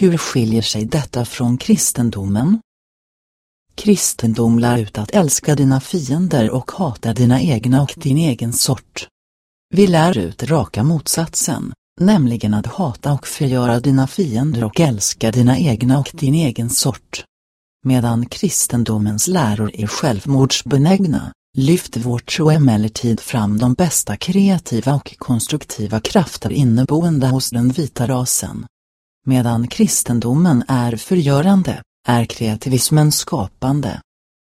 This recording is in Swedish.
Hur skiljer sig detta från kristendomen? Kristendom lär ut att älska dina fiender och hata dina egna och din egen sort. Vi lär ut raka motsatsen, nämligen att hata och förgöra dina fiender och älska dina egna och din egen sort. Medan kristendomens läror är självmordsbenägna, lyfter vår tro emellertid fram de bästa kreativa och konstruktiva krafter inneboende hos den vita rasen. Medan kristendomen är förgörande, är kreativismen skapande.